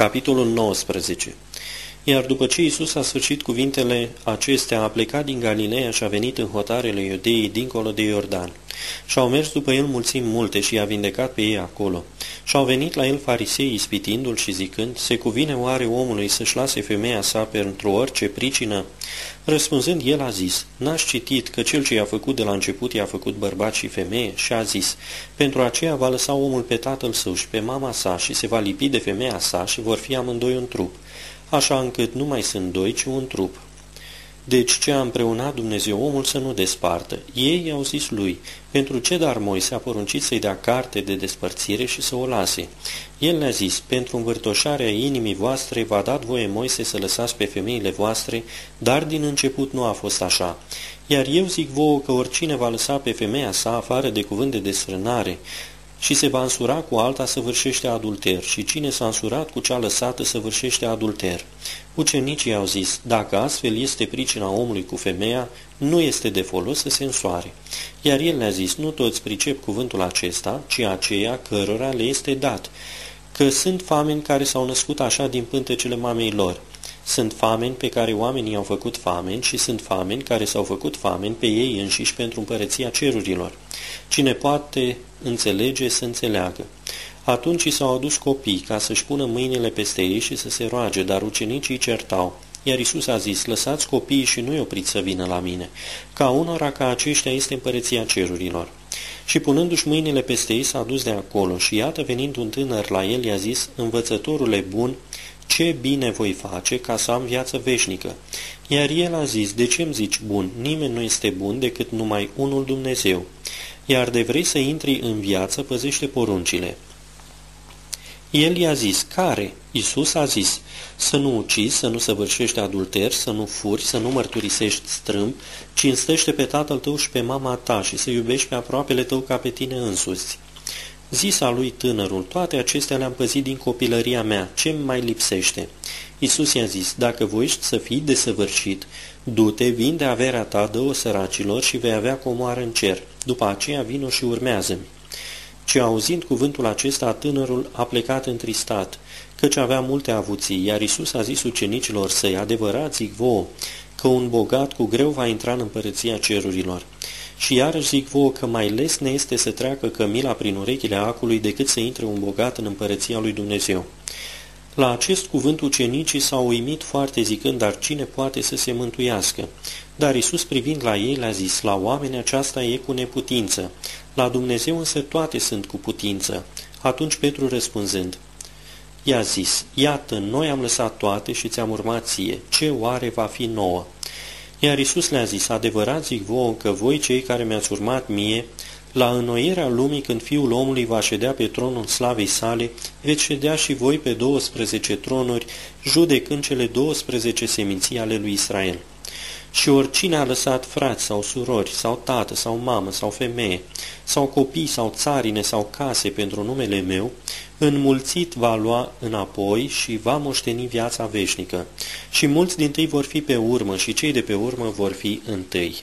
Capitolul 19 Iar după ce Iisus a sfârșit cuvintele acestea, a plecat din Galileea și a venit în hotarele iudeii dincolo de Iordan. Și au mers după el mulțimi multe și i-a vindecat pe ei acolo. Și au venit la el farisei ispitindu-l și zicând, se cuvine oare omului să-și lase femeia sa pentru orice pricină? Răspunzând, el a zis, n-aș citit că cel ce i-a făcut de la început i-a făcut bărbat și femeie? Și a zis, pentru aceea va lăsa omul pe tatăl său și pe mama sa și se va lipi de femeia sa și vor fi amândoi un trup, așa încât nu mai sunt doi, ci un trup. Deci ce a împreunat Dumnezeu omul să nu despartă? Ei i-au zis lui, pentru ce dar Moise a poruncit să-i dea carte de despărțire și să o lase? El le-a zis, pentru învârtoșarea inimii voastre v-a dat voie Moise să lăsați pe femeile voastre, dar din început nu a fost așa. Iar eu zic vouă că oricine va lăsa pe femeia sa afară de cuvânt de desfrânare, și se va însura cu alta săvârșește adulter și cine s-a însurat cu cea lăsată săvârșește adulter. Ucenicii au zis, dacă astfel este pricina omului cu femeia, nu este de folos să se însoare. Iar el le-a zis, nu toți pricep cuvântul acesta, ci aceea cărora le este dat, că sunt fameni care s-au născut așa din pântecele mamei lor. Sunt fameni pe care oamenii au făcut fameni și sunt fameni care s-au făcut fameni pe ei înșiși pentru împărăția cerurilor. Cine poate înțelege să înțeleagă. Atunci i s-au adus copii ca să-și pună mâinile peste ei și să se roage, dar ucenicii certau. Iar Isus a zis, lăsați copiii și nu-i opriți să vină la mine, ca unora ca aceștia este împărăția cerurilor. Și punându-și mâinile peste ei s-a dus de acolo și iată venind un tânăr la el i-a zis, învățătorule bun, ce bine voi face ca să am viață veșnică? Iar el a zis, de ce îmi zici bun? Nimeni nu este bun decât numai unul Dumnezeu. Iar de vrei să intri în viață, păzește poruncile. El i-a zis, care? Isus a zis, să nu ucizi, să nu săvârșești adulter, să nu furi, să nu mărturisești strâmb, cinstește pe tatăl tău și pe mama ta și să iubești pe aproapele tău ca pe tine însuți. Zisa lui tânărul, toate acestea le-am păzit din copilăria mea, ce mai lipsește? Isus i-a zis, dacă voiești să fii desăvârșit, du-te, vinde averea ta, dă-o săracilor și vei avea comoară în cer. După aceea vino și urmează-mi. Ce auzind cuvântul acesta, tânărul a plecat întristat, căci avea multe avuții, iar Isus a zis ucenicilor săi, adevărat zic vouă, că un bogat cu greu va intra în împărăția cerurilor. Și iarăși zic vouă că mai lesne este să treacă cămila prin urechile acului decât să intre un bogat în împărăția lui Dumnezeu. La acest cuvânt ucenicii s-au uimit foarte zicând, dar cine poate să se mântuiască? Dar Isus privind la ei le-a zis, la oameni aceasta e cu neputință, la Dumnezeu însă toate sunt cu putință. Atunci Petru răspunzând, i-a zis, iată, noi am lăsat toate și ți-am urmat ție, ce oare va fi nouă? Iar Isus le-a zis, adevărat zic vouă că voi cei care mi-ați urmat mie, la înnoirea lumii, când Fiul omului va ședea pe tronul slavei sale, veți ședea și voi pe 12 tronuri, judecând cele 12 seminții ale lui Israel. Și oricine a lăsat frați sau surori, sau tată, sau mamă, sau femeie, sau copii, sau țarine, sau case pentru numele meu, înmulțit va lua înapoi și va moșteni viața veșnică. Și mulți din tâi vor fi pe urmă și cei de pe urmă vor fi întâi.